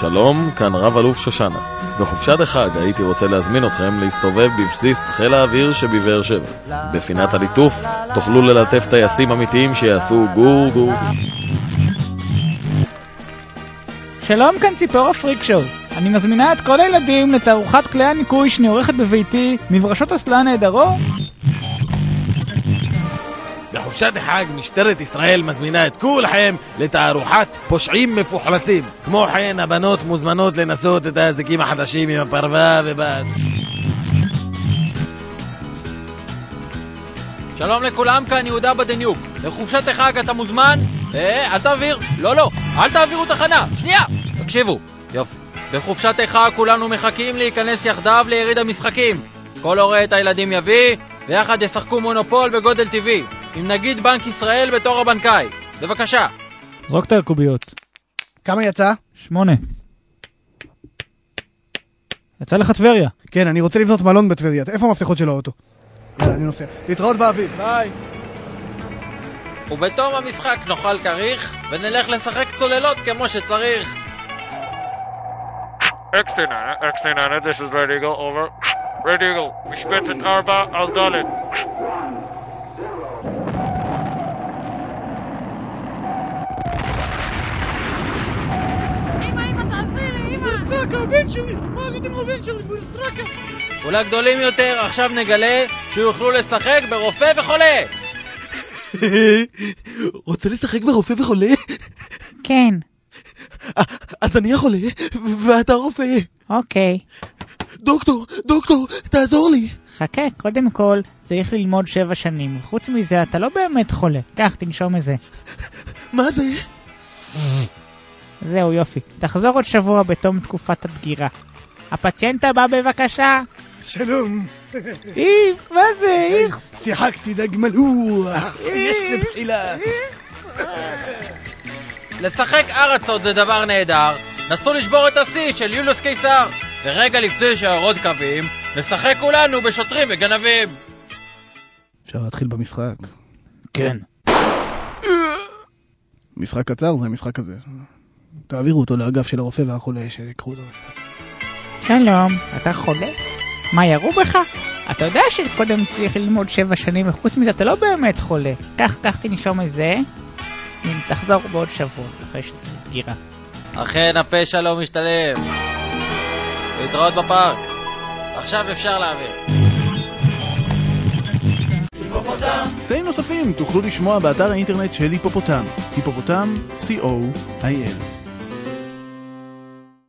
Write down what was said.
שלום, כאן רב אלוף שושנה. בחופשת החג הייתי רוצה להזמין אתכם להסתובב בבסיס חיל האוויר שבבאר שבע. בפינת הליטוף תוכלו ללטף טייסים אמיתיים שיעשו גור גור. שלום, כאן ציפור הפריק שואו. אני מזמינה את כל הילדים לתערוכת כלי הניקוי שאני עורכת בביתי, מברשות אסלה נהדרו. בחופשת החג משטרת ישראל מזמינה את כולכם לתערוכת פושעים מפוחלצים. כמו כן, הבנות מוזמנות לנסות את האזיקים החדשים עם הפרווה ובד. שלום לכולם, כאן יהודה בדניוק. לחופשת החג אתה מוזמן? אה, אל תעביר. לא, לא, אל תעבירו תחנה. שנייה! תקשיבו. יופי. בחופשת החג כולנו מחכים להיכנס יחדיו ליריד המשחקים. כל הורה את הילדים יביא, ויחד ישחקו מונופול בגודל טבעי. עם נגיד בנק ישראל בתור הבנקאי. בבקשה. זרוק את הקוביות. כמה יצא? שמונה. יצא לך טבריה. כן, אני רוצה לבנות מלון בטבריה. איפה המפתחות של האוטו? יאללה, אני נוסע. להתראות באביב. ביי. ובתום המשחק נאכל כריך, ונלך לשחק צוללות כמו שצריך. X-9, X-9, this is Red Eagle, over. Red Eagle, משבצת 4 על ד'. ולגדולים יותר עכשיו נגלה שיוכלו לשחק ברופא וחולה! רוצה לשחק ברופא וחולה? כן, אז אני החולה, ואתה רופא. אוקיי. דוקטור, דוקטור, תעזור לי. חכה, קודם כל צריך ללמוד שבע שנים. חוץ מזה, אתה לא באמת חולה. קח, תנשום את זה. מה זה? זהו, יופי. תחזור עוד שבוע בתום תקופת הדגירה. הפציינט הבא בבקשה. שלום. איך, מה זה, איך? שיחקתי דג מלוח. יש לבחילה. לשחק ארצות זה דבר נהדר, נסו לשבור את השיא של יוליוס קיסר, ורגע לפני שהאורות קווים, נשחק כולנו בשוטרים וגנבים! אפשר להתחיל במשחק. כן. משחק קצר זה המשחק הזה. תעבירו אותו לאגף של הרופא והחולה, שיקחו אותו. שלום, אתה חולה? מה, ירו בך? אתה יודע שקודם צריך ללמוד שבע שנים, וחוץ מזה אתה לא באמת חולה. קח, קח תנשום את זה, תחזור בעוד שבוע, אחרי שזה דגירה. אכן הפשע לא משתלם. להתראות בפארק. עכשיו אפשר להעביר. תאים נוספים תוכלו לשמוע באתר האינטרנט של היפופוטם, היפופוטם, co.il